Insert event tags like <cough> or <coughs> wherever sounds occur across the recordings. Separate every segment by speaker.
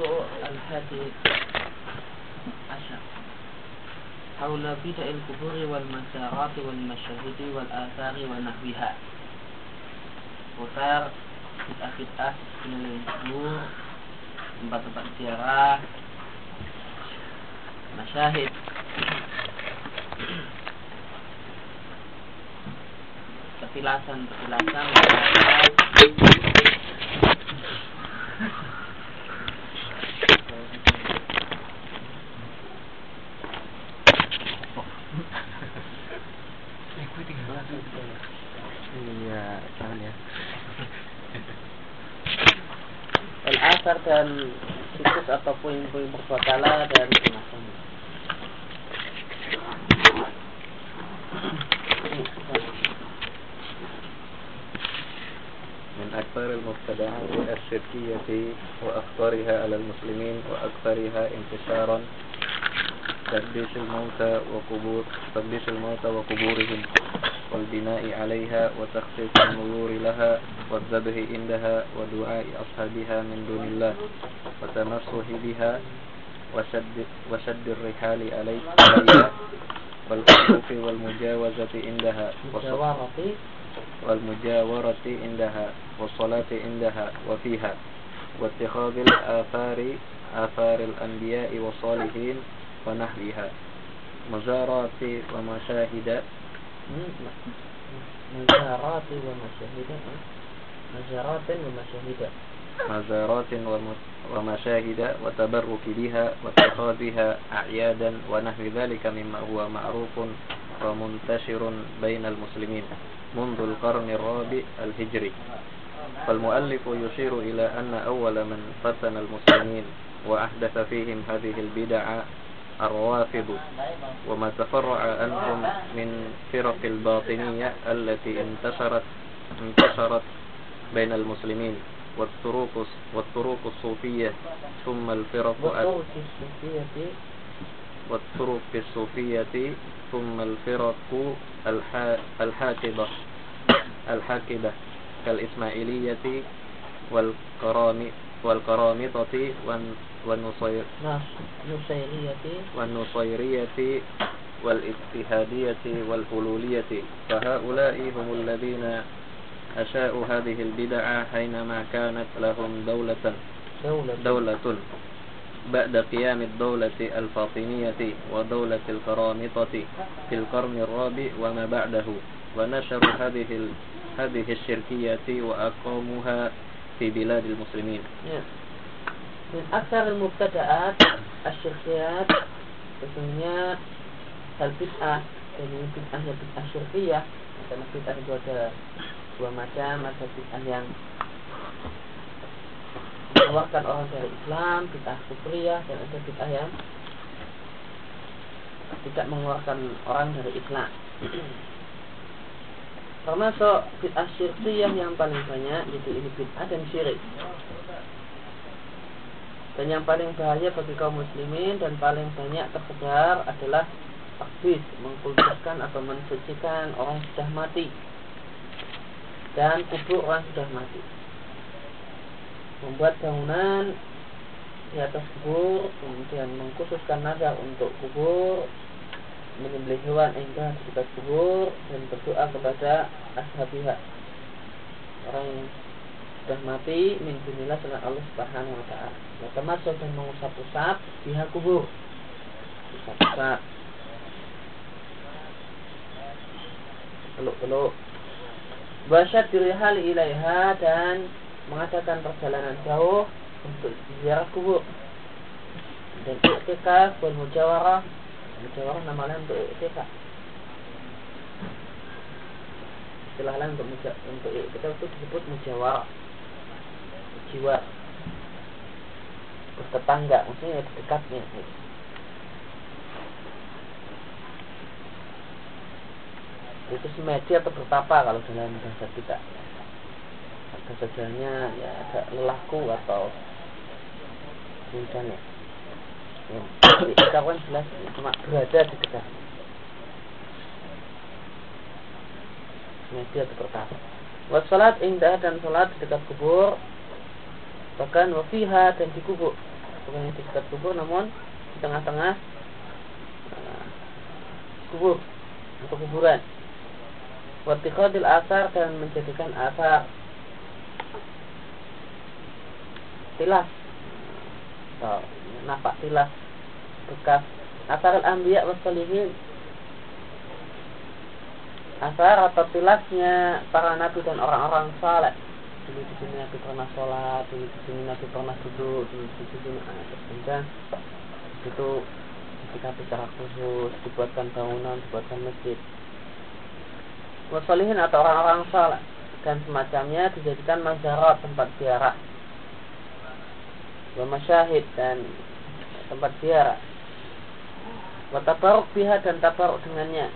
Speaker 1: الحادي عشر. حول بدء الكفر والمسارات والمشاهد والآثار ونحوها. وفار بدء من الجمهور بدء الزيارة مشاهد.
Speaker 2: Penjelasan-penjelasan Terima
Speaker 1: kasih Dan situs atau puing-puing berbakala dan semacamnya.
Speaker 2: من أكثر المبتدعات الشركية وأخطرها على المسلمين وأكثرها انتشارا تقديس الموتى وقبور تقديس الموتى وقبورهم والبناء عليها وتخصيص النذور لها والذبح عندها ودعاء أصحابها من دون الله وتمسح بها وشد, وشد الرحال علي- عليها والخوف والمجاوزة عندها والمجاورة عندها والصلاة عندها وفيها واتخاذ الآثار آثار الأنبياء والصالحين ونحوها مزارات ومشاهد
Speaker 1: Mazarati wa wa masyahida
Speaker 2: مزارات وم- ومشاهد وتبرك بها واتخاذها أعيادا ونحو ذلك مما هو معروف ومنتشر بين المسلمين منذ القرن الرابع الهجري. فالمؤلف يشير إلى أن أول من فتن المسلمين وأحدث فيهم هذه البدع الروافض وما تفرع عنهم من فرق الباطنية التي انتشرت انتشرت بين المسلمين. والطرق والطرق الصوفية. ثم الفرق والطرق الصوفية. ثم الفرق الح- الحاكبة الحاكبة كالإسماعيلية والقرام والقرامطة والن- والنصير
Speaker 1: Nusairiyati
Speaker 2: والنصيرية والاتحادية والحلولية فهؤلاء هم الذين أشاءوا هذه البدع حينما كانت لهم دولة دولة. بعد قيام الدولة الفاطمية ودولة القرامطة في القرن الرابع وما بعده. ونشروا هذه ال- هذه الشركية وأقاموها في بلاد المسلمين.
Speaker 1: Ya. Min aksar mubtada'at asyirkiyat Sesungguhnya Hal bid'ah Dan ini bid'ah yang bid'ah Dua macam Ada bid'ah yang Mengeluarkan orang dari Islam Bid'ah kufriyah Dan ada bid'ah yang Tidak mengeluarkan orang dari Islam. <clears throat> Termasuk bid'ah syirkiyah yang paling banyak Yaitu ini bid'ah dan syirik. Dan yang paling bahaya bagi kaum muslimin dan paling banyak tersebar adalah takbis, mengkultuskan atau mensucikan orang sudah mati dan kubur orang sudah mati. Membuat bangunan di atas kubur, kemudian mengkhususkan nazar untuk kubur, menyembelih hewan di dekat kubur dan berdoa kepada ashabiha orang sudah mati min dunillah selain Allah Subhanahu wa taala. Nah, termasuk dan mengusap-usap pihak kubur. Usap-usap. Peluk-peluk. Basyad dirihali ilaiha dan mengadakan perjalanan jauh untuk ziarah kubur. Dan iktikaf wal mujawarah. Mujawarah nama lain untuk iktikaf. Istilah lain untuk untuk iktikaf itu disebut mujawarah jiwa bertetangga maksudnya di dekatnya itu semedi atau bertapa kalau dalam bahasa kita. Bahasa Jawanya ya agak lelahku atau misalnya ya, kita kan jelas cuma berada di dekat semedi atau bertapa. Wassalat indah dan salat di dekat kubur bahkan wafiha dan di kubur. Bukan di dekat kubur namun di tengah-tengah uh, kubur atau kuburan Watikadil asar dan menjadikan asar tilas. Atau napak tilas. Bekas. Asar al-anbiya wassalihin asar atau tilasnya para nabi dan orang-orang saleh. Dulu di sini nabi pernah sholat dulu di sini nabi pernah duduk dulu di sini kemudian itu ketika secara khusus dibuatkan bangunan dibuatkan masjid wasolihin atau orang-orang saleh. Dan semacamnya dijadikan masyarakat tempat ziarah. Wa masyahid dan tempat ziarah. Wa tabaruk biha dan tabaruk dengannya.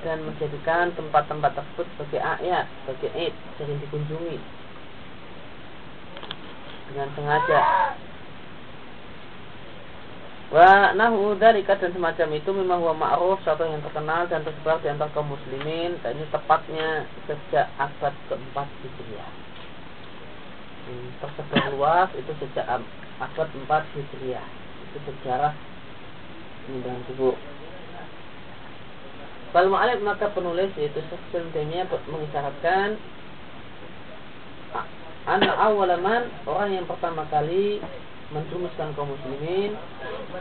Speaker 1: Dan menjadikan tempat-tempat tersebut sebagai ayat, sebagai id, sering dikunjungi. Dengan sengaja. Wa nahu dalika dan semacam itu memang huwa ma'ruf satu yang terkenal dan tersebar di antara kaum muslimin dan ini tepatnya sejak abad keempat Hijriah. Hmm, tersebar luas itu sejak abad 4 Hijriah. Itu sejarah penyembahan kubur. Kalau mu'alif maka penulis yaitu Syekh mengisyaratkan anak awalaman orang yang pertama kali menjumuskan kaum muslimin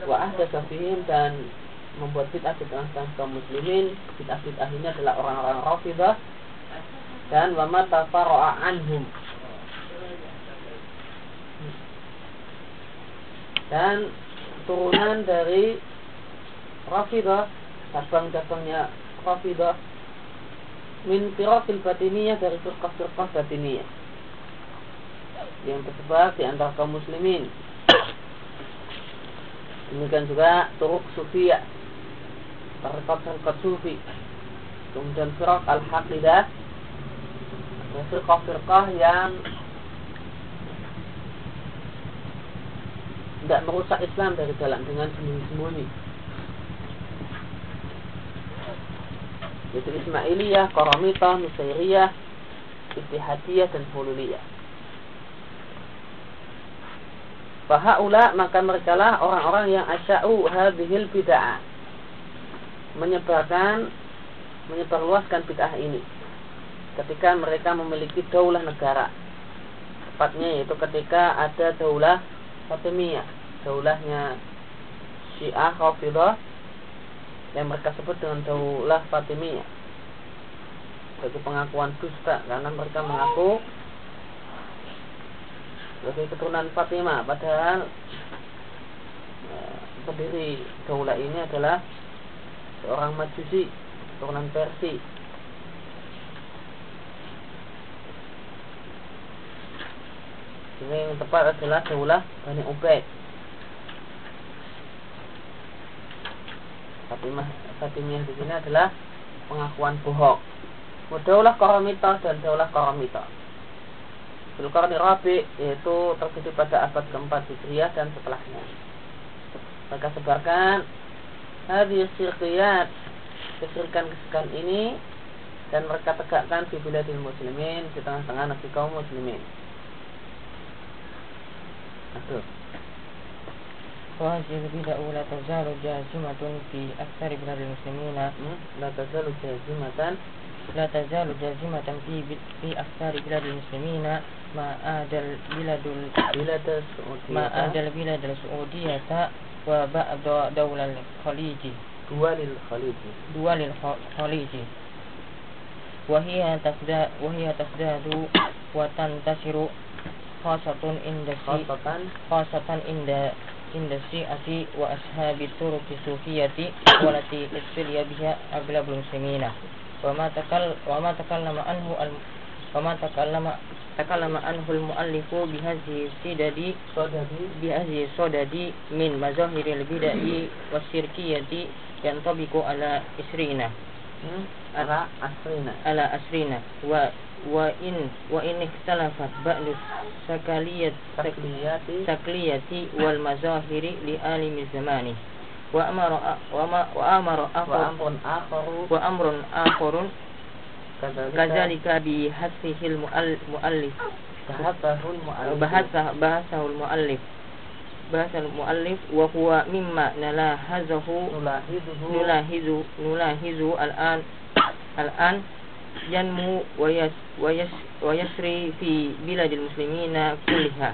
Speaker 1: wa ahda fihim dan membuat bid'ah di tengah-tengah kaum muslimin. Bid'ah ini adalah orang-orang rafidah dan wa mata anhum. Dan turunan dari rafidah cabang-cabangnya Rafidah min firaqil batiniyah dari firqah-firqah batiniyah. Yang tersebar di antara kaum muslimin. Demikian juga turuk sufia, tarikat-tarikat sufi. Kemudian firaq al-haqidah, firqah-firqah yang tidak merusak Islam dari dalam dengan sembunyi-sembunyi. yaitu Ismailiyah, Karamitah, Nusairiyah, Ittihadiyah dan Hululiyah. Fahaula maka mereka lah orang-orang yang asya'u hadhil bid'ah. Menyebarkan menyebarluaskan bid'ah ini. Ketika mereka memiliki daulah negara. Tepatnya yaitu ketika ada daulah Fatimiyah, daulahnya Syiah Rafidah yang mereka sebut dengan daulah Fatimiyah sebagai pengakuan dusta karena mereka mengaku sebagai keturunan Fatimah padahal ya, pendiri daulah ini adalah seorang majusi keturunan Persia ini yang tepat adalah daulah Bani Ubaid Fatimah Fatimiyah di sini adalah pengakuan bohong. Daulah Karamita dan Daulah Karamita. Zulkarni Rabi yaitu terjadi pada abad keempat Hijriah dan setelahnya. Mereka sebarkan hadis sirkiyat kesirikan-kesirikan ini dan mereka tegakkan di biladil muslimin di tengah-tengah negeri kaum muslimin. Aduh.
Speaker 3: وهذه البدع لا تزال جازمة في أكثر بلاد المسلمين
Speaker 1: لا تزال جازمة
Speaker 3: لا تزال جازمة في في أكثر بلاد المسلمين ما آدى البلاد
Speaker 1: البلاد
Speaker 3: السعودية ما آدى البلاد السعودية وبعض دول الخليج
Speaker 1: دول الخليج
Speaker 3: دول الخليج وهي تزداد وهي تزداد وتنتشر خاصة عند
Speaker 1: خاصة
Speaker 3: خاصة عند عند الشيعة وأصحاب الطرق الصوفية والتي ابتلي بها أغلب المسلمين وما تكل وما تكلم عنه kama takalama takalama anhul muallifu bihazi sidadi Bihazi sodadi min mazahiril bidai wasyirkiyati yantabiku ala isrina.
Speaker 1: Hmm? Ala
Speaker 3: asrina. Ala asrina. Wa wa in wa in ikhtalafat ba'du sakaliyat
Speaker 1: sakliyati.
Speaker 3: sakliyati wal mazahiri li alimi zamani. Wa amara wa, ma, wa amara
Speaker 1: akhar wa amrun akharu.
Speaker 3: wa amrun akharun kadzalika bi hasihil muallif.
Speaker 1: Bahasahul muallif.
Speaker 3: Bahasa bahasahul muallif. Bahasa muallif wa huwa mimma nalahazahu nulahizu nulahizu al-an <coughs> al-an yanmu wa yas wa yas wa yasri fi biladil muslimina kulliha.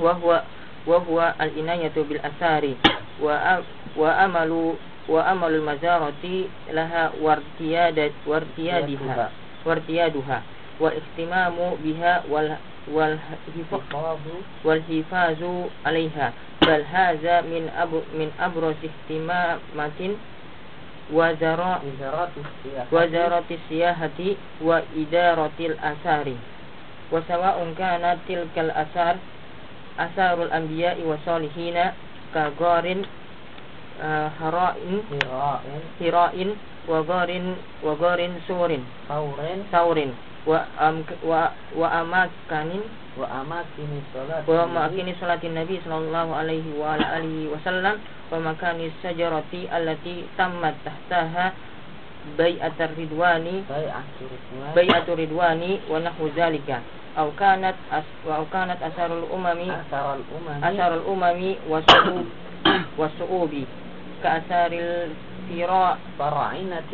Speaker 3: Wa huwa wa huwa al-inayatu bil asari wa wa amalu wa amalul mazarati laha wartiyadat wartiyadiha. Wartiyaduha. Wa ihtimamu biha wal wal wal
Speaker 1: hifazu
Speaker 3: alaiha. Bal hadza min abu min abras ihtimamatin wazara wazarati
Speaker 1: siyahati. wa
Speaker 3: idaratil asari. Wa sawa'un kana tilkal asar asarul anbiya'i wa salihina kagorin Eh, hirain.
Speaker 1: Hirain
Speaker 3: wa gharin surin. Saurin.
Speaker 1: Saurin.
Speaker 3: Wa am wa wa amakanin.
Speaker 1: Wa amakini salat
Speaker 3: wa amakini salatin nabi sallallahu alaihi wa ala alihi wasallam wa makani sajarati allati tammat tahtaha bai'atur ridwani. Bai'atur ridwani. Wa nahwu zalika. Aw kanat as, wa kanat asarul umami.
Speaker 1: Asarul umami.
Speaker 3: Asarul umami wasu wasu'ubi كأثار الفراء
Speaker 1: فرائنة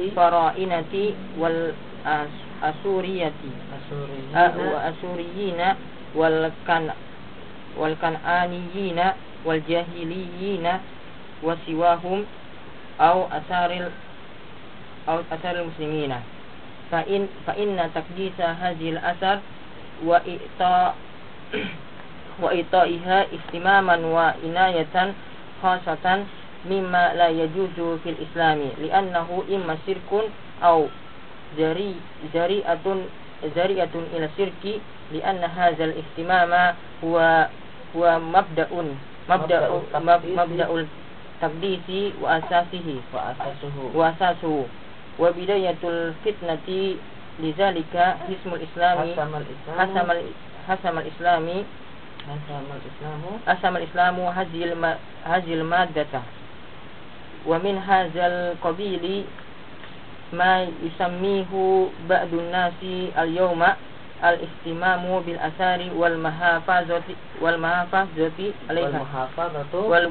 Speaker 3: والأسورية والأسوريين والكن والكنعانيين والجاهليين وسواهم أو أثار أو أثار المسلمين. فإن فإن تقديس هذه الأثر وإعطاء وإعطائها اهتماما وعناية خاصة mimma la yajuzu fil islami li'annahu imma syirkun au jari jari'atun jari'atun ila syirki li'anna hazal ihtimama huwa huwa mabda'un mabda'u
Speaker 1: mabda'ul
Speaker 3: tabdisi. wa asasihi.
Speaker 1: Wa asasuhu.
Speaker 3: Wa asasuhu. Wa bidayatul fitnati lidzalika
Speaker 1: hismul islami
Speaker 3: hasamal hasamal islami. Hasamal islamu.
Speaker 1: Hasamal islamu
Speaker 3: hazil ma, hazil maddata wa min hazal qabili ma yusammihu ba'dun nasi al-yawma al-istimamu bil asari wal mahafazati wal
Speaker 1: mahafazati
Speaker 3: alaiha. Wal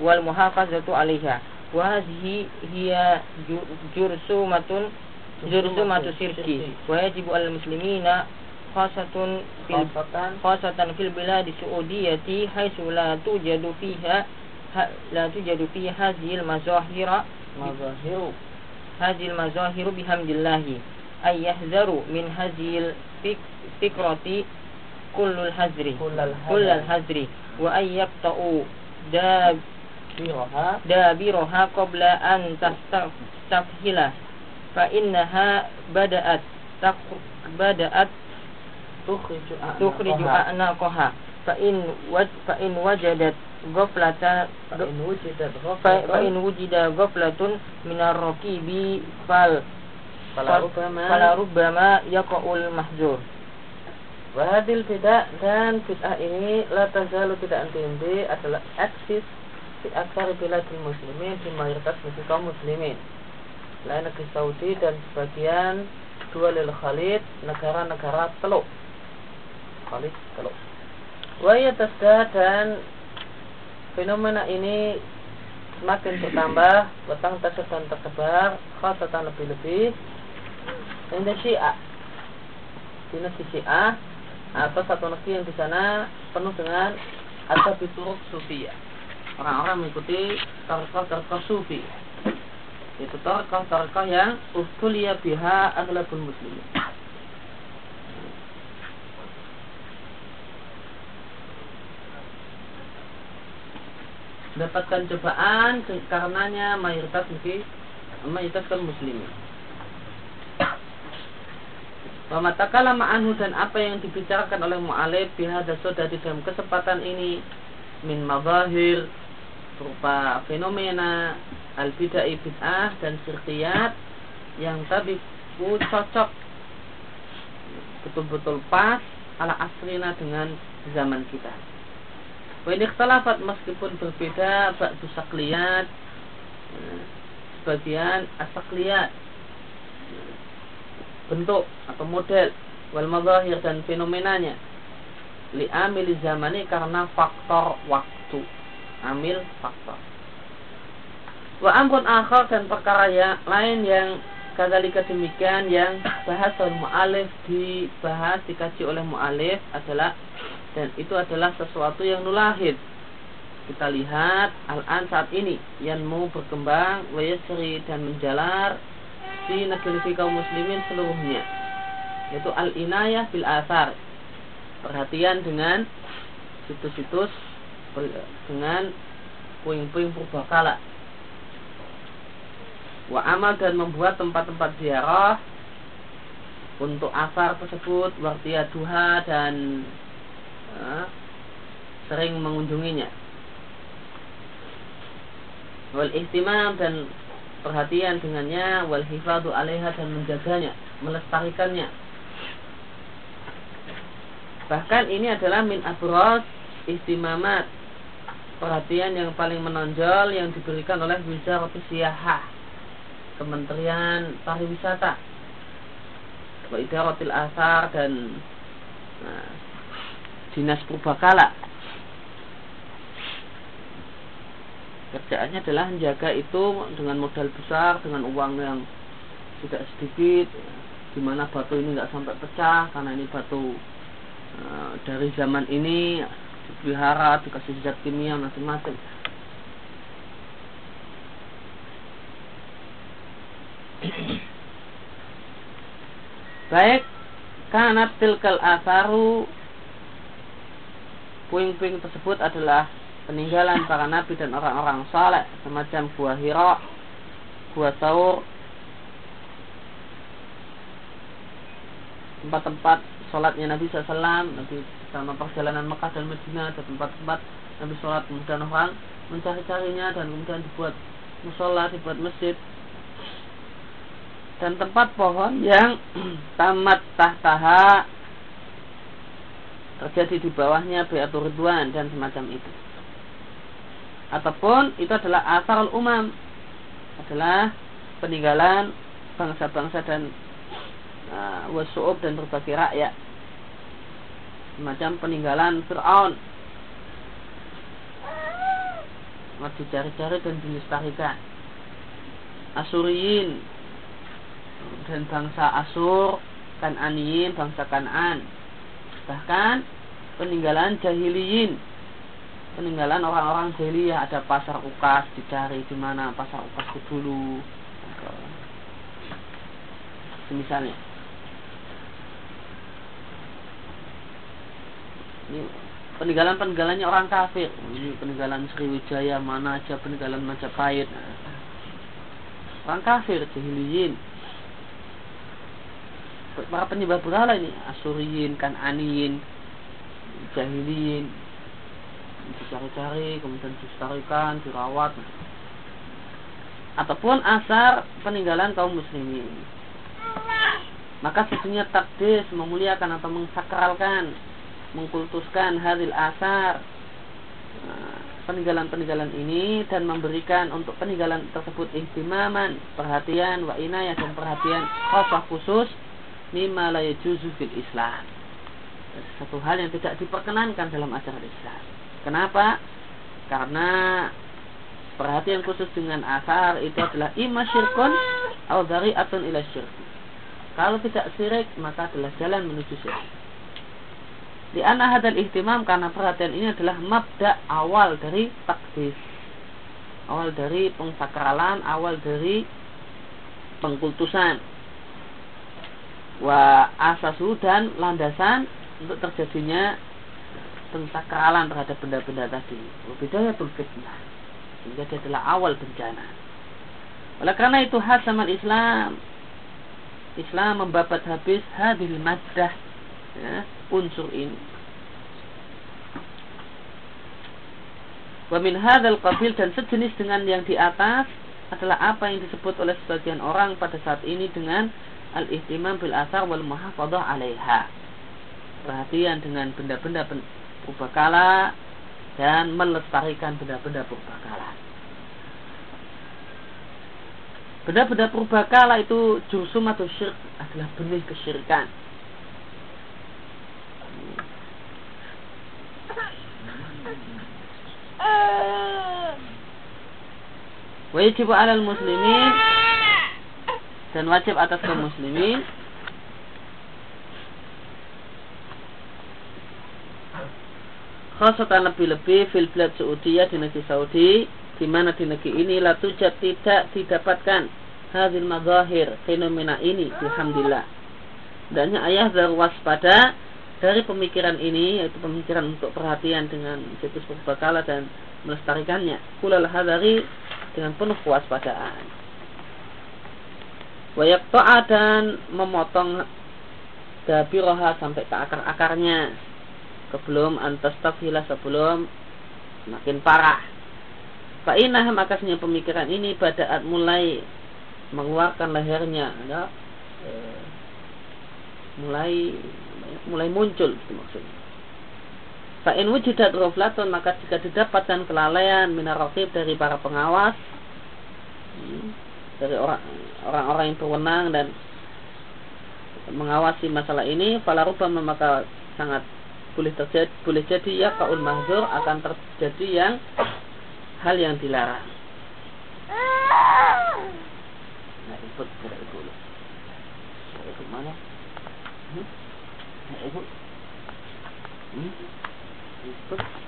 Speaker 3: wal muhafazatu alaiha. Wa hadhihi hiya jursumatun jursumatu sirki. wa yajibu al muslimina
Speaker 1: khasatun
Speaker 3: fil khasatan? fil biladi suudiyati haitsu la tujadu fiha لا توجد فيها هذه المظاهر
Speaker 1: Mazahiru
Speaker 3: هذه المظاهر بحمد الله أن يحذروا من هذه الفكرة كل الحذر
Speaker 1: كل الحذر.
Speaker 3: وأن يقطعوا داب دابرها. قبل أن تستفهل فإنها بدأت بدأت تخرج. أعناقها. فإن وجدت goflata
Speaker 1: fa'in
Speaker 3: wujida goflatun minar
Speaker 1: rokibi fal
Speaker 3: falarubama yaqa'ul mahzur.
Speaker 1: Wahadil tidak dan fitah ini la tazalu tidak anti adalah eksis di akar biladil muslimin di mayoritas negeri kaum muslimin. Lain negeri Saudi dan sebagian dua lil Khalid negara-negara teluk. Khalid teluk. Wahyatasda dan fenomena ini semakin bertambah, petang tasad dan tersebar, khasatan lebih-lebih. Ini Syiah di Syiah atau satu negeri yang di sana penuh dengan ada bituruk sufi Orang-orang mengikuti tarikah-tarikah sufi. Itu tarikah-tarikah yang ustulia biha aglabul muslimin. Dapatkan cobaan karenanya mayoritas negeri mayoritas kaum muslimin. Wa matakala ma'anhu dan apa yang dibicarakan oleh mu'alif bihada soda di dalam kesempatan ini min mazahir berupa fenomena al bid'ah bid'ah dan syirkiyat yang tadi cocok betul-betul pas ala asrina dengan zaman kita. Wa ini meskipun berbeda ba'du sakliyat eh, sebagian asakliyat bentuk atau model wal mazahir dan fenomenanya li amil zamani karena faktor waktu amil faktor. Wa amrun akhar dan perkara yang lain yang kadzalika demikian yang bahas oleh mu'alif dibahas dikaji oleh mu'alif adalah dan itu adalah sesuatu yang nulahid kita lihat al-an saat ini. Yang mau berkembang wayasri dan menjalar di negeri kaum muslimin seluruhnya. Yaitu al-inayah bil asar perhatian dengan situs-situs dengan puing-puing purbakala. Wa amal dan membuat tempat-tempat ziarah untuk asar tersebut wartia duha dan sering mengunjunginya. Wal ihtimam dan perhatian dengannya wal hifadu alaiha dan menjaganya melestarikannya. Bahkan ini adalah min abros istimamat perhatian yang paling menonjol yang diberikan oleh Wizarah Siyahah Kementerian Pariwisata wa Idaratil Asar dan nah, Dinas Purbakala. Kerjaannya adalah menjaga itu dengan modal besar dengan uang yang tidak sedikit di mana batu ini nggak sampai pecah karena ini batu uh, dari zaman ini dipelihara dikasih zat kimia macam-macam. Baik, karena tilkal asaru puing-puing tersebut adalah peninggalan para nabi dan orang-orang saleh semacam gua Hira, gua Saur, tempat-tempat sholatnya Nabi SAW, Nabi selama perjalanan Mekah dan Madinah ada tempat-tempat Nabi sholat kemudian orang mencari-carinya dan kemudian dibuat musola, dibuat masjid. Dan tempat pohon yang <clears throat> tamat tahtaha terjadi di bawahnya beatur ridwan dan semacam itu. Ataupun itu adalah asal umam adalah peninggalan bangsa-bangsa dan uh, wasu'ub dan berbagai rakyat semacam peninggalan Fir'aun dicari-cari dan dilestarikan Asuriyin dan bangsa Asur, Kananiyin, bangsa Kanan. Bahkan peninggalan jahiliyin. Peninggalan orang-orang jahiliyah ada pasar ukas dicari di mana pasar ukas dulu. Misalnya. Ini peninggalan-peninggalannya orang kafir. Ini peninggalan Sriwijaya, mana aja peninggalan Majapahit. Orang kafir, jahiliyin para penyembah berhala ini Asuriyin, Kananiyin, Jahiliyin dicari-cari kemudian dilestarikan dirawat. Ataupun asar peninggalan kaum muslimin. Maka sesungguhnya takdis memuliakan atau mengsakralkan mengkultuskan hadil asar nah, peninggalan-peninggalan ini dan memberikan untuk peninggalan tersebut ihtimaman, perhatian, wa inayah dan perhatian khusus mimma la yajuzu fil Islam. Satu hal yang tidak diperkenankan dalam ajaran Islam. Kenapa? Karena perhatian khusus dengan asar itu adalah imma syirkun dari atun ila syirk. Kalau tidak syirik maka adalah jalan menuju syirik. Di anak hadal ihtimam karena perhatian ini adalah mabda awal dari takdis. Awal dari pengsakralan, awal dari pengkultusan wa asasu dan landasan untuk terjadinya pensakralan terhadap benda-benda tadi. Bidayatul fitnah. Sehingga dia adalah awal bencana. Oleh karena itu hasamal Islam Islam membabat habis hadil maddah ya, unsur ini. Wa min hadzal qabil dan sejenis dengan yang di atas adalah apa yang disebut oleh sebagian orang pada saat ini dengan al-ihtimam bil asar wal muhafadhah 'alaiha. Perhatian dengan benda-benda purbakala dan melestarikan benda-benda purbakala. Benda-benda purbakala itu jursum atau syirk adalah benih kesyirikan. Wajib alal muslimin dan wajib atas kaum muslimin. Khasatan lebih-lebih fil blad Saudiyah di negeri Saudi. Di mana di negeri ini latujat tidak didapatkan hadil mazahir fenomena ini alhamdulillah. Dan ayah waspada dari pemikiran ini yaitu pemikiran untuk perhatian dengan situs purbakala dan melestarikannya. Kulal hadari dengan penuh kewaspadaan wayak to'a dan memotong dabiroha sampai ke akar-akarnya sebelum antas tafila sebelum makin parah Fa'inah makasnya pemikiran ini pada mulai mengeluarkan lehernya ada e, mulai mulai muncul itu maksudnya. Fa'in wujudat roflaton maka jika didapatkan kelalaian minarokib dari para pengawas dari orang orang-orang yang berwenang dan mengawasi masalah ini falaruba maka sangat boleh terjadi boleh jadi ya kaul mahzur akan terjadi yang hal yang dilarang. Nah, ikut. Tidak ikut mana? Hmm? Tidak ikut. Hmm? Ikut.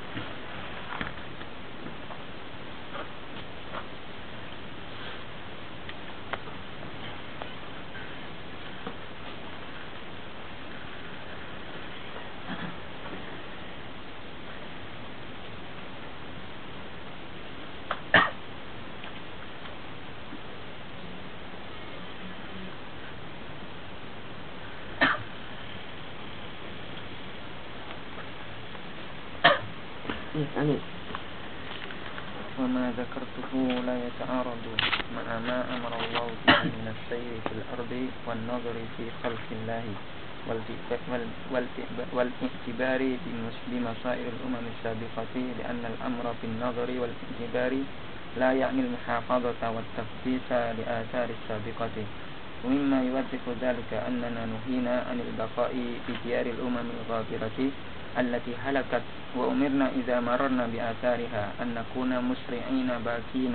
Speaker 4: والاعتبار بمصائر الأمم السابقة لأن الأمر في النظر والاعتبار لا يعني المحافظة والتفتيش لآثار السابقة. ومما يوضح ذلك أننا نهينا عن البقاء في ديار الأمم الغابرة التي هلكت وأمرنا إذا مررنا بآثارها أن نكون مسرعين باكين.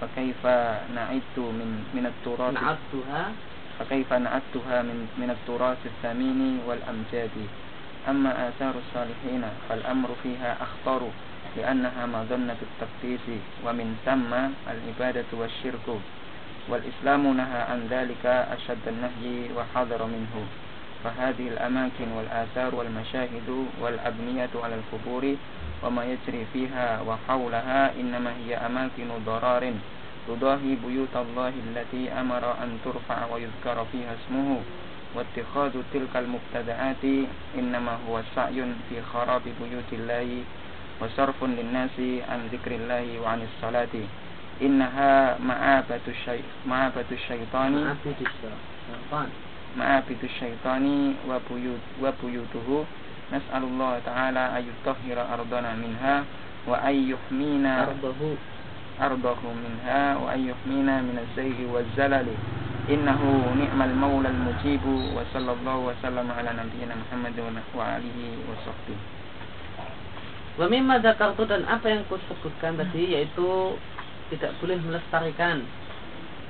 Speaker 4: فكيف نعدت من من التراث
Speaker 1: نعدتها
Speaker 4: فكيف نعدتها من من التراث الثمين والأمجاد؟ أما آثار الصالحين فالأمر فيها أخطر لأنها مظنة التقديس ومن ثم العبادة والشرك. والإسلام نهى عن ذلك أشد النهي وحذر منه. فهذه الأماكن والآثار والمشاهد والأبنية على القبور وما يجري فيها وحولها إنما هي أماكن ضرار. تضاهي بيوت الله التي أمر أن ترفع ويذكر فيها اسمه واتخاذ تلك المبتدعات إنما هو سعي في خراب بيوت الله وصرف للناس عن ذكر الله وعن الصلاة. إنها معابة, الشي... معابة الشيطان.
Speaker 1: معابة الشيطان.
Speaker 4: ma'abidu syaitani wa buyut wa buyutuhu nas'alullah ta'ala ayyutahhira ardana minha wa az-zayhi wa zalali innahu ni'mal maula al-mujibu wa sallallahu wa sallam ala nabiyyina Muhammad wa alihi wa sahbihi
Speaker 1: wa mimma dzakartu dan apa yang kusebutkan tadi yaitu tidak boleh melestarikan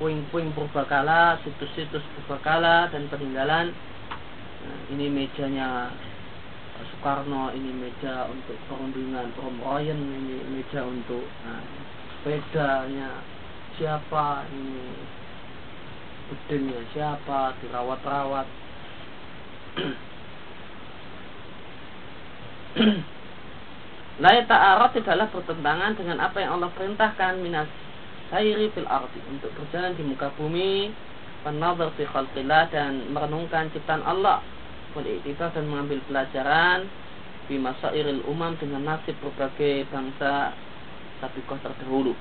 Speaker 1: puing-puing purbakala, situs-situs purbakala dan peninggalan. Nah, ini mejanya Soekarno, ini meja untuk perundingan Tom Ryan, ini meja untuk nah, sepedanya. Siapa, ini? Bedengnya siapa, dirawat-rawat. <clears throat> Layak ta'arad tidaklah bertentangan dengan apa yang Allah perintahkan minas sairi fil ardi untuk berjalan di muka bumi penazar fi khalqillah dan merenungkan ciptaan Allah wal dan mengambil pelajaran di masairil umam dengan nasib berbagai bangsa sabiqah terdahulu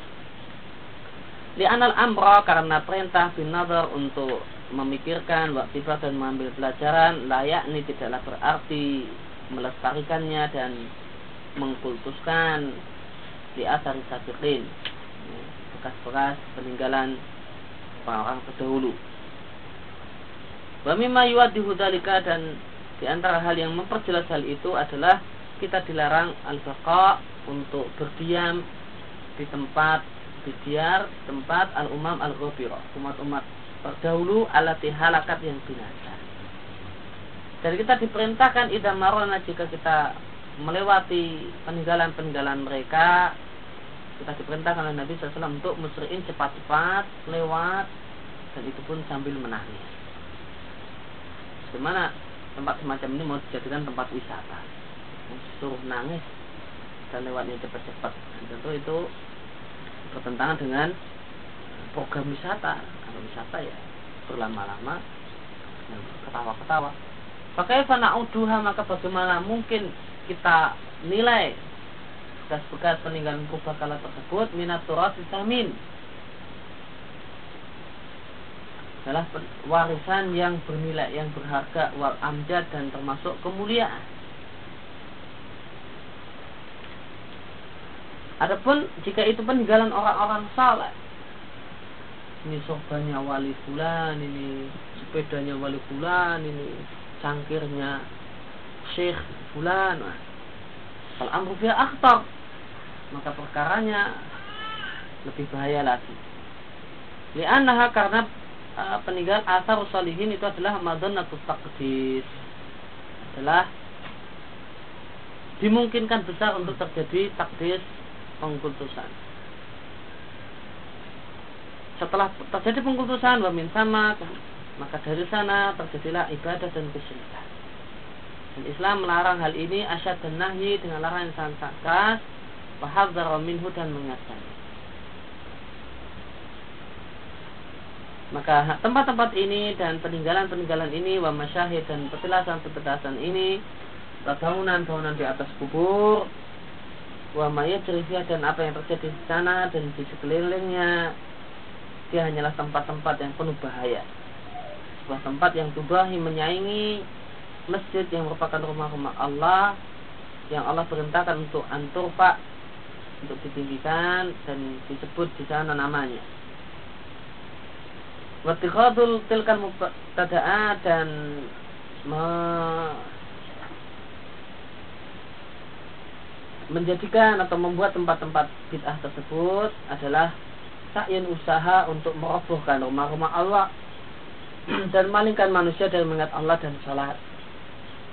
Speaker 1: di anal amra karena perintah bin nazar untuk memikirkan waktu dan mengambil pelajaran layak ini tidaklah berarti melestarikannya dan mengkultuskan di asar sabiqin bekas-bekas peninggalan orang-orang terdahulu. Wa mimma yuwaddihu dalika dan di antara hal yang memperjelas hal itu adalah kita dilarang al-baqa untuk berdiam di tempat bidiar tempat al-umam al-ghafirah umat-umat terdahulu alati halakat yang binasa dan kita diperintahkan idam marona jika kita melewati peninggalan-peninggalan mereka kita diperintahkan oleh Nabi SAW untuk musriin cepat-cepat lewat dan itu pun sambil menangis. Bagaimana tempat semacam ini mau dijadikan tempat wisata? Suruh nangis dan lewatnya cepat-cepat. Tentu itu bertentangan dengan program wisata. Kalau wisata ya berlama-lama ketawa-ketawa. Pakai fana uduha maka bagaimana mungkin kita nilai bekas-bekas peninggalan kala tersebut minat turas vitamin adalah warisan yang bernilai yang berharga wal amjad dan termasuk kemuliaan. Adapun jika itu peninggalan orang-orang saleh, ini sohbanya wali fulan, ini sepedanya wali fulan, ini cangkirnya syekh fulan. Kalau amru akhtar, maka perkaranya lebih bahaya lagi. Li'annaha karena uh, peninggalan asar salihin itu adalah madanatus taqdis. Adalah dimungkinkan besar untuk terjadi takdis pengkultusan. Setelah terjadi pengkultusan wamin sama maka dari sana terjadilah ibadah dan kesyirikan. Dan Islam melarang hal ini asyad dan nahyi dengan larangan yang sangat keras Wahadzara minhu dan mengingatkan. Maka tempat-tempat ini dan peninggalan-peninggalan ini wa masyahid dan petilasan-petilasan ini bangunan-bangunan di atas kubur wa mayajrifiyah dan apa yang terjadi di sana dan di sekelilingnya dia hanyalah tempat-tempat yang penuh bahaya sebuah tempat yang tubahi menyaingi masjid yang merupakan rumah-rumah Allah yang Allah perintahkan untuk anturfa untuk ditinggikan dan disebut di sana namanya. Watikhadul tilkan dan menjadikan atau membuat tempat-tempat bid'ah tersebut adalah sa'in usaha untuk merobohkan rumah-rumah Allah <clears throat> dan malingkan manusia dari mengingat Allah dan salat.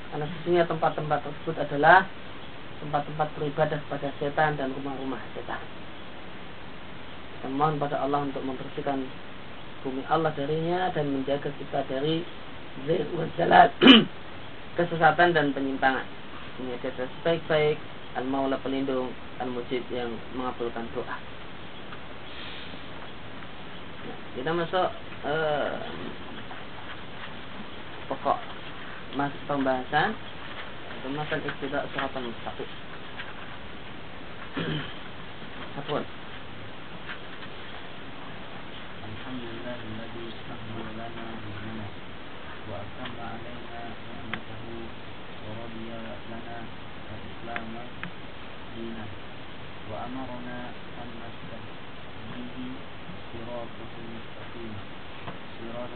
Speaker 1: Karena sesungguhnya tempat-tempat tersebut adalah tempat-tempat beribadah kepada setan dan rumah-rumah setan. Kita mohon pada Allah untuk membersihkan bumi Allah darinya dan menjaga kita dari zalat <clears throat> kesesatan dan penyimpangan. Ini adalah sebaik-baik Al-Maula pelindung Al-Mujib yang mengabulkan doa. Nah, kita masuk uh, pokok mas pembahasan. Matan iktida suratan mustaqim Afwan <clears throat>
Speaker 5: Wa amarna An nastahdihi Siratuhu mustaqim Sirat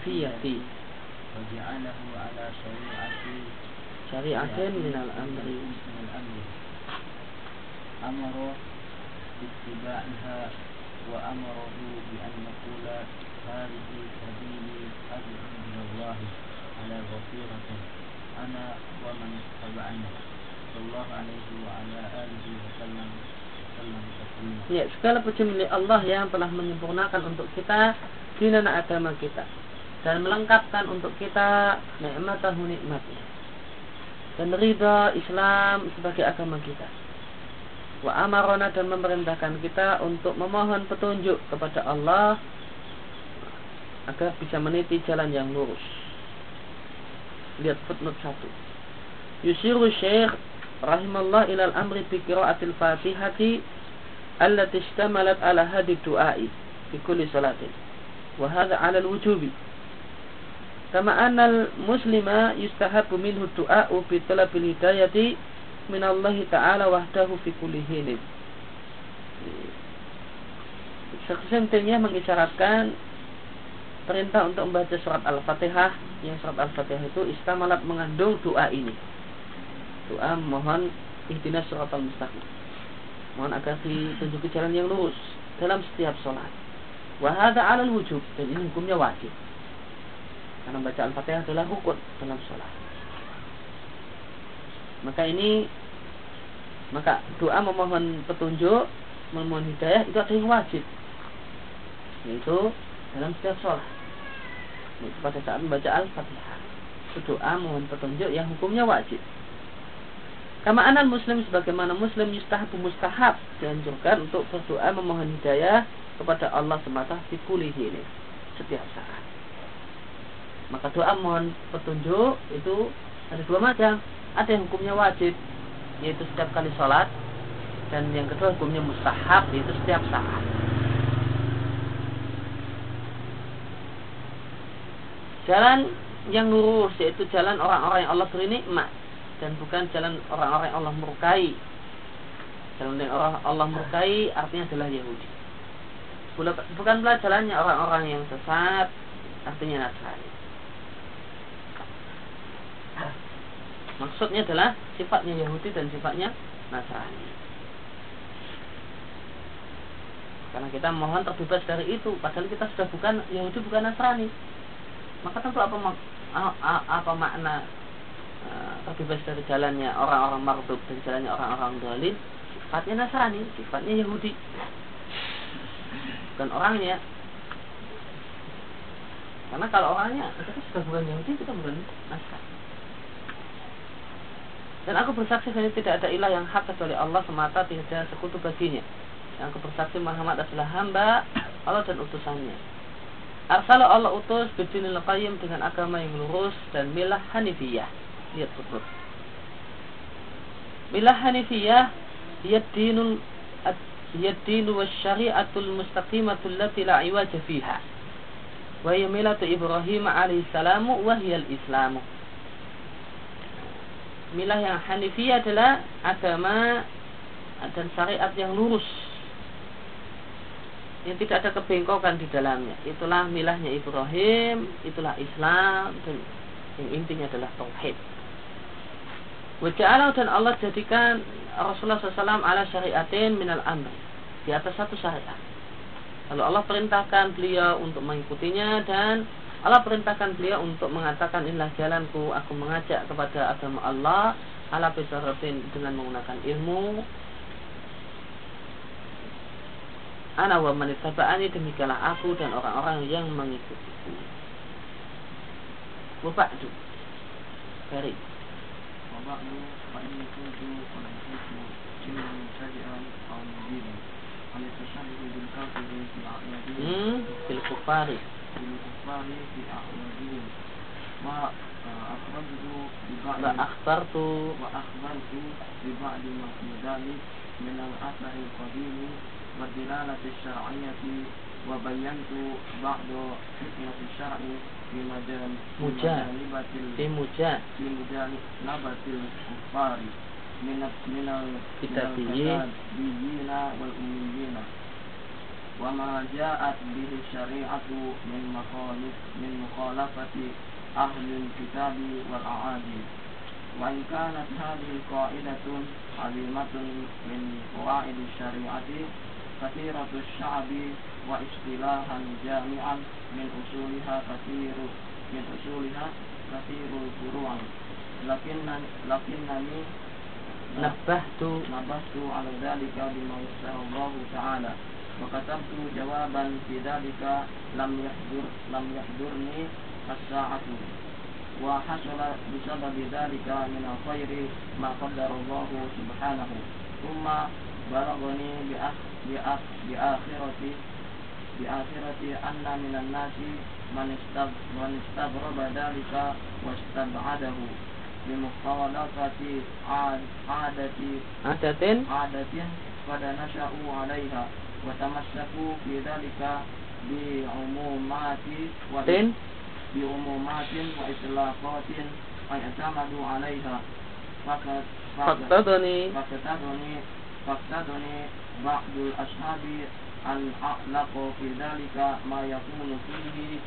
Speaker 1: حنيفية
Speaker 5: وجعله على شريعة
Speaker 1: شريعة من الأمر
Speaker 5: من الأمر أمر باتباعها وأمره بأن نقول هذه سبيلي أدعو إلى الله على بصيرة أنا ومن اتبعني صلى الله عليه وعلى آله وسلم
Speaker 1: Ya, segala puji milik Allah yang telah menyempurnakan untuk kita dinan agama kita dan melengkapkan untuk kita nikmatahu nikmatnya dan ridha Islam sebagai agama kita wa amarona dan memerintahkan kita untuk memohon petunjuk kepada Allah agar bisa meniti jalan yang lurus. Lihat footnote satu. Yusiru Syekh rahimallah ilal amri bi qiraatil Fatihati allati ishtamalat ala hadi du'ai fi kulli salatin. Wa hadha 'ala al-wujubi. Kama anal muslima yustahabu minhu du'a'u bi talabil hidayati min Allah Ta'ala wahdahu fi kulli hinin. Sesentingnya mengisyaratkan perintah untuk membaca surat Al-Fatihah yang surat Al-Fatihah itu istamalat mengandung doa ini. Doa mohon ihdinas surat al-mustaqim. Mohon agar ditunjuki jalan yang lurus dalam setiap sholat. Wahada alal wujub dan ini hukumnya wajib. Karena baca Al-Fatihah adalah rukun dalam sholat. Maka ini maka doa memohon petunjuk, memohon hidayah itu ada yang wajib. Yaitu dalam setiap sholat. Yaitu pada saat membaca Al-Fatihah. Itu doa mohon petunjuk yang hukumnya wajib. Kama anal muslim sebagaimana muslim yustahabu mustahab dianjurkan untuk berdoa memohon hidayah kepada Allah semata di ini setiap saat. Maka doa mohon petunjuk itu ada dua macam. Ada yang hukumnya wajib, yaitu setiap kali sholat. Dan yang kedua hukumnya mustahab, yaitu setiap saat. Jalan yang lurus, yaitu jalan orang-orang yang Allah beri nikmat. Dan bukan jalan orang-orang yang Allah murkai. Jalan yang orang Allah murkai artinya adalah Yahudi. Bukan pula jalannya orang-orang yang sesat, artinya Nasrani. Maksudnya adalah sifatnya Yahudi dan sifatnya Nasrani. Karena kita mohon terbebas dari itu, padahal kita sudah bukan Yahudi bukan Nasrani. Maka tentu apa apa makna uh, terbebas dari jalannya orang-orang marduk dan jalannya orang-orang dolim? Sifatnya Nasrani, sifatnya Yahudi. Bukan orangnya. Karena kalau orangnya kita sudah bukan Yahudi, kita bukan Nasrani. Dan aku bersaksi bahwa tidak ada ilah yang hak kecuali Allah semata tidak ada sekutu baginya. Yang aku bersaksi Muhammad adalah hamba Allah dan utusannya. Arsala Allah utus bidinil qayyim dengan agama yang lurus dan milah hanifiyah. Lihat betul. Milah hanifiyah dia dinul dia dinu wa syari'atul mustaqimatul lati la iwaja fiha. Wa yamilatu Ibrahim alaihi salamu wa hiya al-islamu milah yang Hanifiyah adalah agama dan syariat yang lurus. Yang tidak ada kebengkokan di dalamnya. Itulah milahnya Ibrahim itulah Islam dan yang intinya adalah tauhid. Waja'ala dan Allah jadikan Rasulullah SAW ala syariatin minal amri di atas satu syariat. Lalu Allah perintahkan beliau untuk mengikutinya dan Allah perintahkan beliau untuk mengatakan inilah jalanku, aku mengajak kepada agama Allah ala bisaratin dengan menggunakan ilmu. Ana wa manitaba'ani demikianlah aku dan orang-orang yang mengikutiku. Wabakdu dari
Speaker 6: wabakdu fa'in kudu kudu jiwa mutajian atau mudirin أعمالهم
Speaker 1: في الكفار
Speaker 6: بالكفار في أعمالهم وأخرجت ببعض
Speaker 1: وأخبرت
Speaker 6: وأخبرت ببعض ما في ذلك من الأثر القديم والدلالة الشرعية وبينت بعض حكمة الشرع في مجال
Speaker 1: مجانبة
Speaker 6: في
Speaker 1: مجان
Speaker 6: في مجانبة الكفار من من
Speaker 1: الكتابيين
Speaker 6: والأميين وما جاءت به الشريعة من مخالف من مخالفة أهل الكتاب والأعاجم. وإن كانت هذه قاعدة عظيمة من قواعد الشريعة كثيرة الشعب واصطلاحا جامعا من أصولها كثير من أصولها كثير الفروع. لكن لكنني
Speaker 1: نبهت
Speaker 6: نبهت على ذلك بما يسر الله تعالى. وكتبت جوابا في ذلك لم يحضر لم يحضرني الساعة وحصل بسبب ذلك من الخير ما قدر الله سبحانه ثم بلغني بآخرة بآخرة أن من الناس من استغرب ذلك واستبعده بمخالفة عادة
Speaker 1: عادة
Speaker 6: عادة قد نشأوا عليها وتمسكوا في ذلك بعمومات بعمومات وإطلاقات فاعتمدوا عليها.
Speaker 1: فاقتضني
Speaker 6: فاقتضني فاقتضني بعض الأصحاب أن أعلق في ذلك ما يكون فيه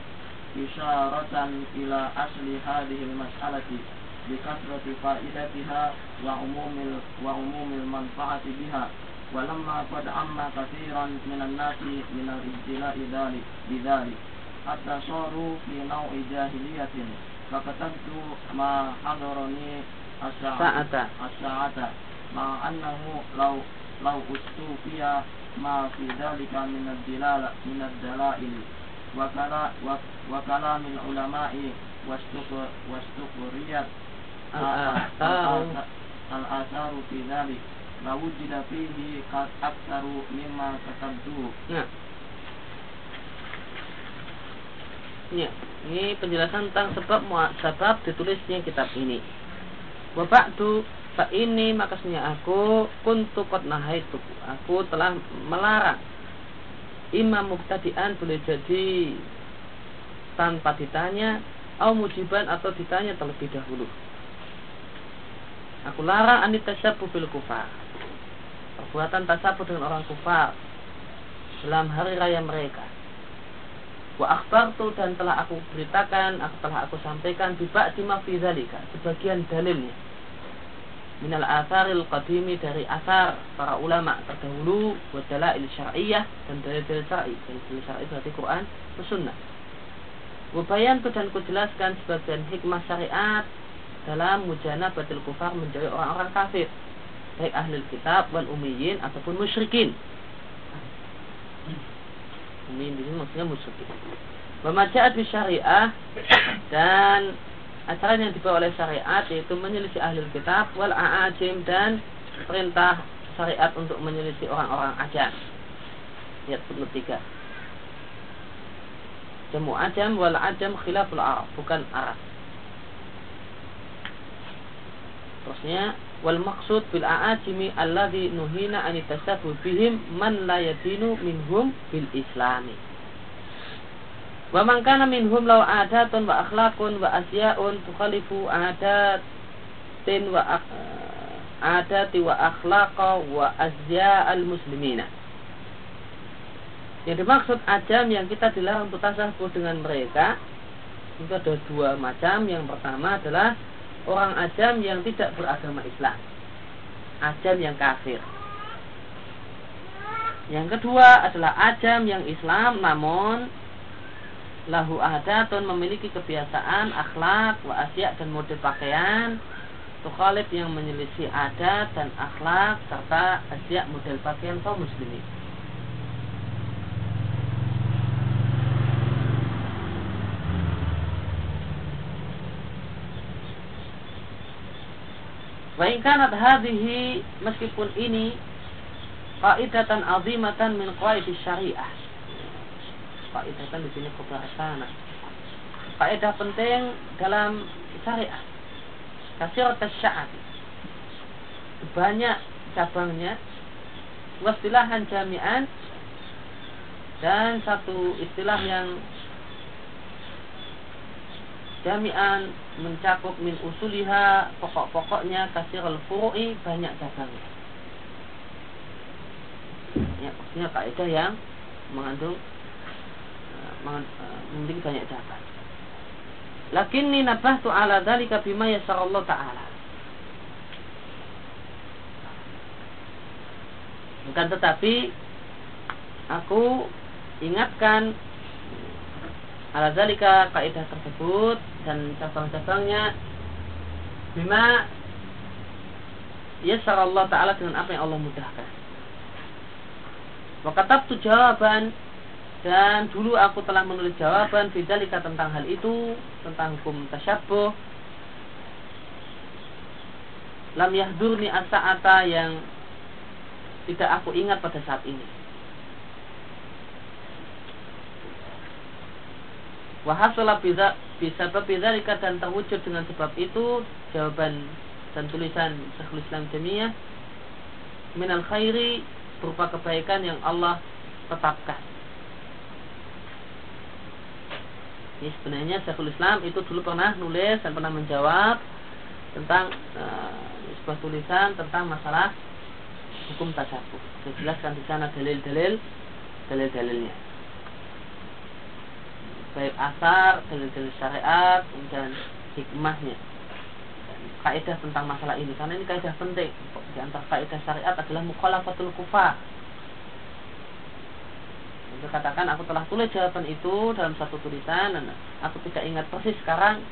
Speaker 6: إشارة إلى أصل هذه المسألة بكثرة فائدتها وعموم وعموم المنفعة بها. ولما قد عم كثيرا من الناس من الابتلاء ذلك بذلك حتى صاروا في نوع جاهلية فكتبت ما حضرني الساعة الساعة مع أنه لو لو استوفي ما في ذلك من الدلالة من الدلائل وكلام العلماء واستقريت الآثار في ذلك lawujida fihi qad aktaru mimma kasabtu.
Speaker 1: Nah. Ya. ya, ini penjelasan tentang sebab sebab ditulisnya kitab ini. Bapak tu tak ini makasnya aku kuntu nahai itu Aku telah melarang imam muktadian boleh jadi tanpa ditanya au mujiban atau ditanya terlebih dahulu. Aku larang anitasabuh bil kufar Perbuatan tasabuh dengan orang kufar dalam hari raya mereka. Wa akhbartu dan telah aku beritakan, aku telah aku sampaikan bibak ma fi sebagian dalilnya. Minal asaril qadimi dari asar para ulama terdahulu wa dalail syar'iyyah dan dalil-dalil syar'i. Dalil syar'i berarti Quran dan sunnah. Wabayantu dan kujelaskan sebagian hikmah syariat dalam mujana batil kufar menjauhi orang-orang kafir baik ahli kitab wal ummiyin ataupun musyrikin. Ummiyin di sini maksudnya musyrikin. Pemajaan di syariah dan acara yang dibawa oleh syariat yaitu menyelisih ahli kitab wal a'ajim dan perintah syariat untuk menyelisih orang-orang ajam. Ayat 43 jamu ajam wal ajam khilaful arab bukan arab. Terusnya wal maksud bil aajimi alladhi nuhina an tasabu bihim man la yadinu minhum bil islami wa man kana minhum law adatun wa akhlaqun wa asya'un tukhalifu adatin wa adati wa akhlaqa wa azya al muslimina yang dimaksud ajam yang kita dilarang untuk tasabuh dengan mereka itu ada dua macam. Yang pertama adalah orang ajam yang tidak beragama Islam. Ajam yang kafir. Yang kedua adalah ajam yang Islam namun lahu adatun memiliki kebiasaan, akhlak, wa asyak dan mode pakaian tukhalif yang menyelisih adat dan akhlak serta asyak model pakaian kaum muslimin. Wa in kanat meskipun ini qaidatan azimatan min qaid syariah. Qaidatan di sini sana. Kaidah penting dalam syariah. Kasirat sya'at. Banyak cabangnya. Wastilahan jami'an dan satu istilah yang jami'an mencakup min usuliha pokok-pokoknya kasir al furu'i banyak cabangnya ya maksudnya kaidah yang mengandung uh, memiliki banyak cabang lakinni nabahtu ala dzalika bima yasarallahu ta'ala. Bukan tetapi aku ingatkan ala zalika kaidah tersebut dan cabang-cabangnya. Bima yasar Allah Ta'ala dengan apa yang Allah mudahkan. Wakatab tu jawaban dan dulu aku telah menulis jawaban Bidalika tentang hal itu Tentang hukum tasyabuh. Lam yahdurni asa-ata yang Tidak aku ingat pada saat ini Wahasulah bisa bisa bidzalika dan terwujud dengan sebab itu jawaban dan tulisan Syekhul Islam Jamiyah minal khairi berupa kebaikan yang Allah tetapkan. Ini sebenarnya Syekhul Islam itu dulu pernah nulis dan pernah menjawab tentang uh, sebuah tulisan tentang masalah hukum tasawuf. Dijelaskan di sana dalil-dalil dalil-dalilnya. Baik asar, dalil-dalil syariat, dan hikmahnya. Kaidah tentang masalah ini karena ini kaidah penting. Di antara kaidah syariat adalah mukhalafatul kufar saya katakan aku telah tulis jawaban itu dalam satu tulisan dan aku tidak ingat persis sekarang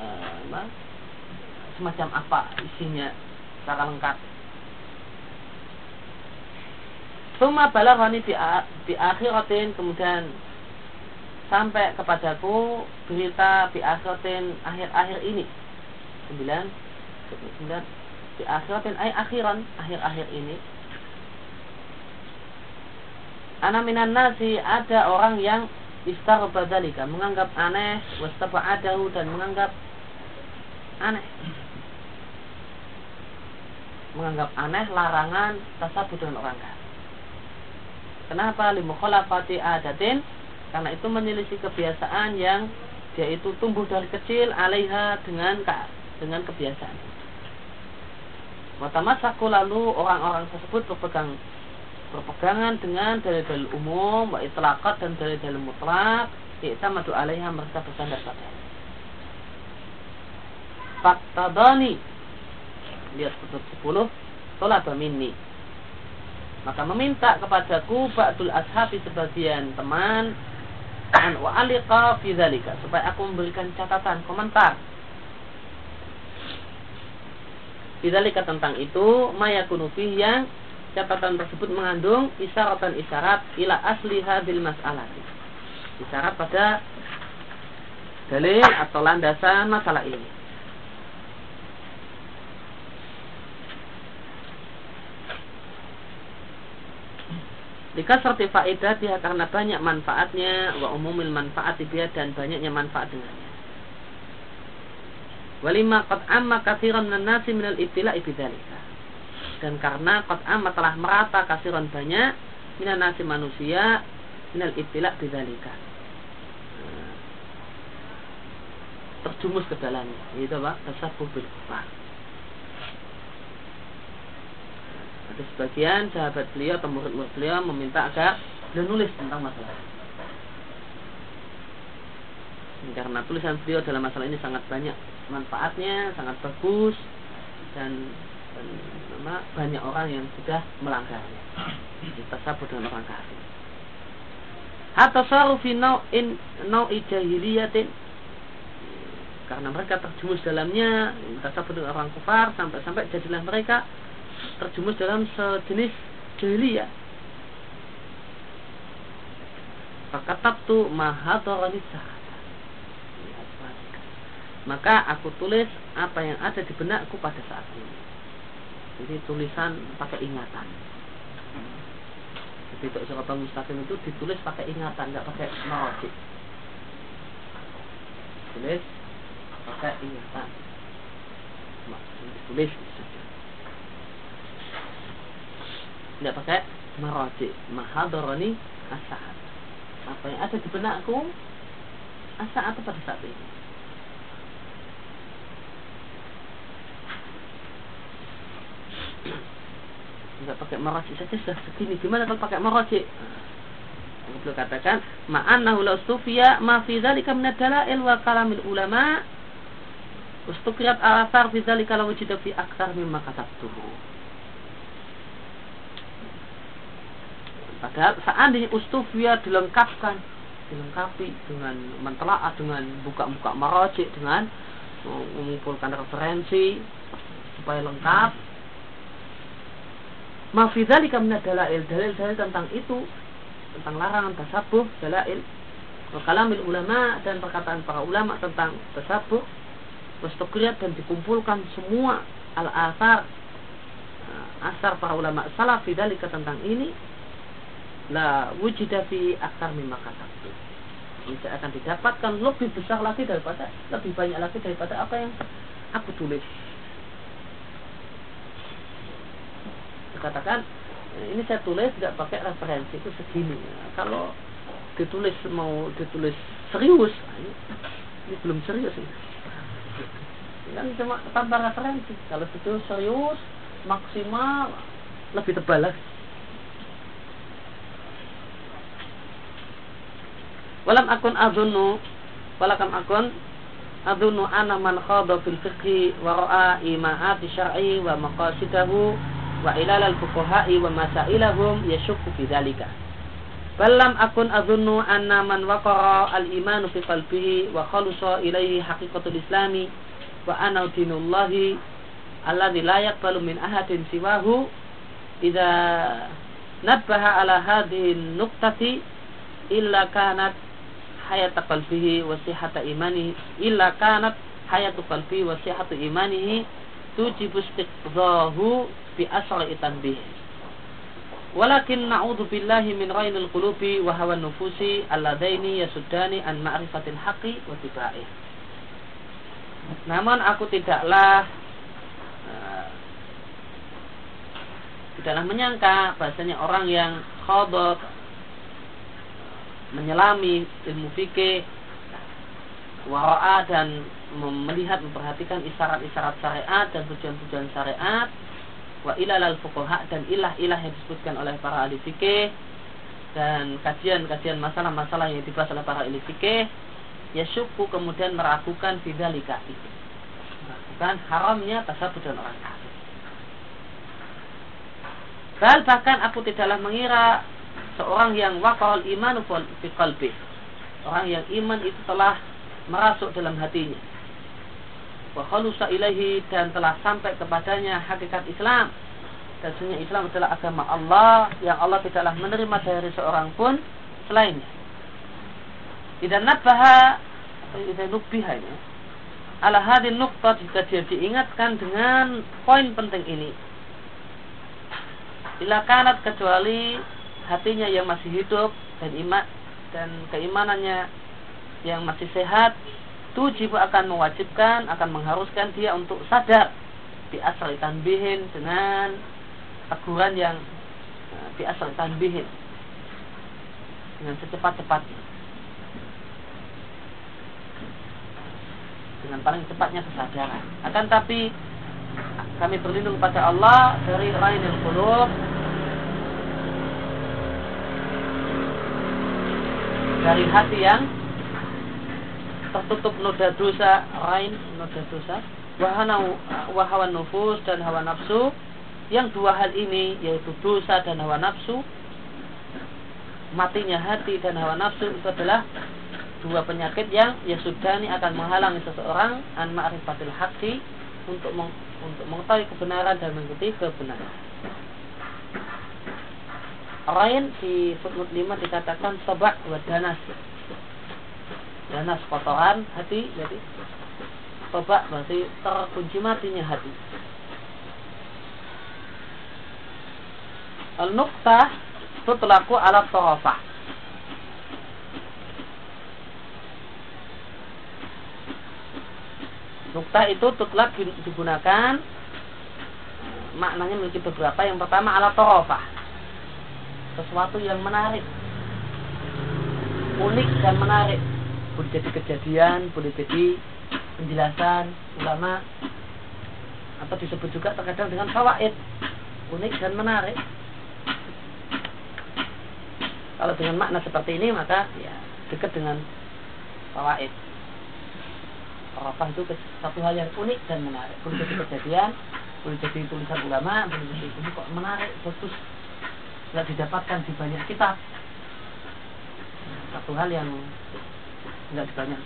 Speaker 1: uh, semacam apa isinya secara lengkap. Suma balaghani di akhiratin kemudian sampai kepadaku berita di akhiratin akhir-akhir ini. Sembilan, sembilan di akhiratin ay akhiran akhir-akhir ini Ana minan nasi ada orang yang istarba dalika menganggap aneh adahu dan menganggap aneh menganggap aneh larangan tasabut dengan orang kafir. Kenapa limukhalafati adatin? Karena itu menyelisih kebiasaan yang dia itu tumbuh dari kecil alaiha dengan dengan kebiasaan. Watamasaku lalu orang-orang tersebut berpegang berpegangan dengan dalil-dalil umum wa itlaqat dan dalil-dalil mutlak madu alaiha mereka bersandar pada. Faktadani lihat kutub 10 tolaba minni. Maka meminta kepadaku ba'dul ashabi sebagian teman an wa alika fi supaya aku memberikan catatan komentar Fidzalika tentang itu mayakunu yang catatan tersebut mengandung isyaratan isyarat ila asli hadil masalah. Isyarat pada dalil atau landasan masalah ini. Faedah dia karena banyak manfaatnya wa umumil manfaat dia dan banyaknya manfaat dengannya. Walima qad amma katsiran minan nasi minal ibtila'i bidzalika. Dan karena kot amat telah merata kasiran banyak minan nasi manusia minal ibtilak bidzalika. Terjumus ke dalamnya. Itu Pak. Tasabuh bil kufar ada sebagian sahabat beliau atau murid-murid beliau meminta agar beliau nulis tentang masalah karena tulisan beliau dalam masalah ini sangat banyak manfaatnya, sangat bagus dan dan memang banyak orang yang sudah melanggarnya sabut dengan orang kafir. Hatta saru fi nau'in nau'i karena mereka terjumus dalamnya sabut dengan orang kafir sampai-sampai jadilah mereka terjumus dalam sejenis jahiliyah Fakatabtu mahadarani maka aku tulis apa yang ada di benakku pada saat ini jadi tulisan pakai ingatan. Jadi untuk surat mustaqim itu ditulis pakai ingatan, nggak pakai marojik. Tulis pakai ingatan. Tulis Nggak pakai marojik. Mahadoroni asahat. Apa yang ada di benakku asahat pada saat ini. nggak pakai maraji saja sudah segini gimana kalau pakai maraji beliau katakan ma'annahu la ustufiya ma fi dzalika min kalamil ulama ustukriat al-athar fi dzalika la wujida fi aktsar mimma katabtuhu padahal seandainya ustufiya dilengkapkan dilengkapi dengan mentelaah dengan buka-buka maraji dengan mengumpulkan referensi supaya lengkap. Mafidhalika min dalail dalil-dalil tentang itu tentang larangan tasabuh dalail kalamil ulama dan perkataan para ulama tentang tasabuh wastukriyat dan dikumpulkan semua al-athar eh, asar para ulama salaf fidzalika tentang ini la wujida fi aktar mimma kasabtu ini akan didapatkan lebih besar lagi daripada lebih banyak lagi daripada apa yang aku tulis. Katakan ini saya tulis tidak pakai referensi itu segini. Kalau ditulis mau ditulis serius ini, ini belum serius ini. Kan cuma tanpa referensi. Kalau itu serius maksimal lebih tebal lagi walam akun adunu walakam akun adunu ana man khada fil fiqhi wa ra'a ima'ati syar'i wa maqasidahu wa ilal al fuqaha'i wa masailahum yashukku fi dzalika Balam akun adunu anna man waqara al imanu fi qalbihi wa khalusa ilaihi haqiqatul islami wa ana dinullahi alladhi la yaqbalu min ahadin siwahu idza nabbaha ala hadhihi nuqtati illa kanat hayat qalbihi wa sihhata imanihi illa kanat hayat qalbihi wa sihhatu imanihi tujibu istiqdahu bi asra'i tanbih Walakin na'udhu billahi min ghainil qulubi wa hawa nufusi alladaini yasuddani an ma'rifatil haqqi wa tiba'ih. Namun aku tidaklah uh, tidaklah menyangka bahasanya orang yang khadab menyelami ilmu fikih wara'a dan melihat memperhatikan isyarat-isyarat syariat dan tujuan-tujuan syariat wa ilal fuqaha dan ilah-ilah yang disebutkan oleh para ahli fikih dan kajian-kajian masalah-masalah yang dibahas oleh para ahli fikih ya syuku kemudian meragukan bidzalika itu. Meragukan haramnya tasabbuh dan orang kafir. Bahkan aku tidaklah mengira seorang yang wakal iman fi qalbi. Orang yang iman itu telah merasuk dalam hatinya. Wa khalusa ilahi dan telah sampai kepadanya hakikat Islam. Dan sebenarnya Islam adalah agama Allah yang Allah tidaklah menerima dari seorang pun selainnya. Tidak nabaha tidak nubiha ini. Ala hadin nukta jika dia diingatkan dengan poin penting ini. Bila kanat kecuali hatinya yang masih hidup dan iman dan keimanannya yang masih sehat tujibu akan mewajibkan akan mengharuskan dia untuk sadar. Di asal tanbihin dengan teguran yang eh, di asal tanbihin dengan secepat-cepatnya. Dengan paling cepatnya kesadaran. Akan tapi kami berlindung pada Allah dari rainil qulub dari hati yang tertutup noda dosa rain noda dosa wahana nufus dan hawa nafsu yang dua hal ini yaitu dosa dan hawa nafsu matinya hati dan hawa nafsu itu adalah dua penyakit yang ya sudah ini akan menghalangi seseorang an ma'rifatil haqqi untuk untuk mengetahui kebenaran dan mengikuti kebenaran. Lain di footnote 5 dikatakan sobak wa danas. Danas kotoran hati jadi sobak berarti terkunci matinya hati. Al-nuqtah tutlaku ala tarafah Nukta itu tutlak digunakan maknanya memiliki beberapa. Yang pertama ala torofah. Sesuatu yang menarik. Unik dan menarik. Boleh jadi kejadian, boleh jadi penjelasan ulama atau disebut juga terkadang dengan fawaid. Unik dan menarik. Kalau dengan makna seperti ini maka ya dekat dengan fawaid. Arafah itu satu hal yang unik dan menarik. Boleh jadi kejadian, boleh jadi tulisan ulama, boleh jadi ini kok menarik, bagus. Tidak didapatkan di banyak kitab. Satu hal yang nggak banyak,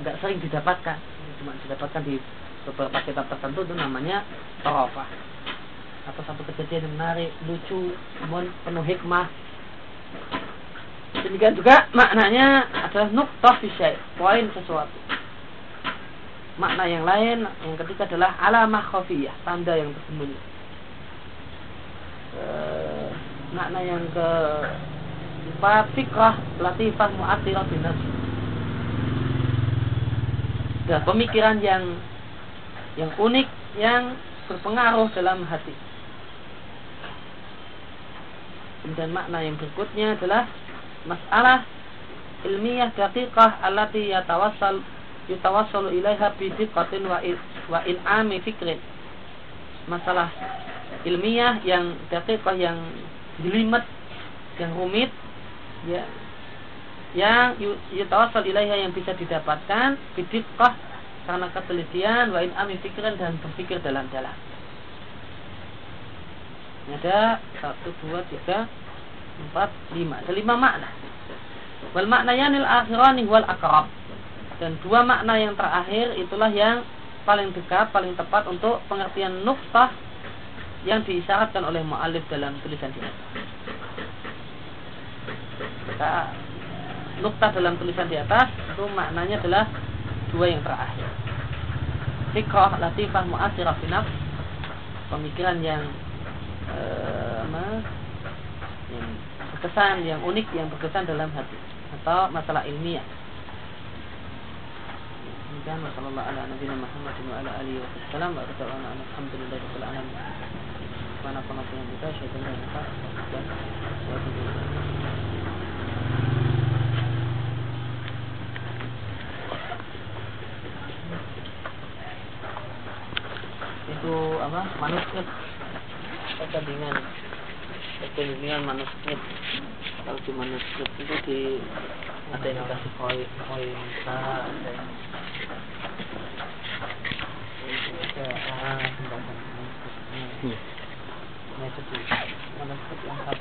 Speaker 1: nggak sering didapatkan, cuma didapatkan di beberapa kitab tertentu itu namanya Arafah. Atau satu kejadian yang menarik, lucu, namun penuh hikmah. Demikian juga maknanya adalah nuktah fisyai, poin sesuatu makna yang lain yang ketiga adalah alamah khafiyah tanda yang tersembunyi e, makna yang ke empat fikrah latifah mu'atirah binas dan pemikiran yang yang unik yang berpengaruh dalam hati. Kemudian makna yang berikutnya adalah masalah ilmiah daqiqah allati yatawassal yatawassalu ilaiha bi diqqatin wa wa in'ami fikrin. Masalah ilmiah yang daqiqah yang jelimet yang rumit ya yang yatawassal ilaiha yang bisa didapatkan bi diqqah karena ketelitian wa in'ami fikrin dan berpikir dalam-dalam. Ada satu dua tiga empat lima. Ada lima makna. Wal makna yanil akhirani wal akrab. Dan dua makna yang terakhir itulah yang paling dekat paling tepat untuk pengertian nuftah yang diisyaratkan oleh mu'alif dalam tulisan ini Maka nuktah dalam tulisan di atas itu maknanya adalah dua yang terakhir. Fikrah latifah mu'asirah finaf pemikiran yang eh, yang berkesan, yang unik, yang berkesan dalam hati atau masalah ilmiah. Demikian wasallallahu ala nabiyina Muhammad melakukan apa-apa yang kita asyhadu an dan ilaha illa Itu apa? Manuskrip pertandingan pertandingan manuskrip kalau di manuskrip itu di ada yang kasih koin koin nah, ada yang and I just want to put one cup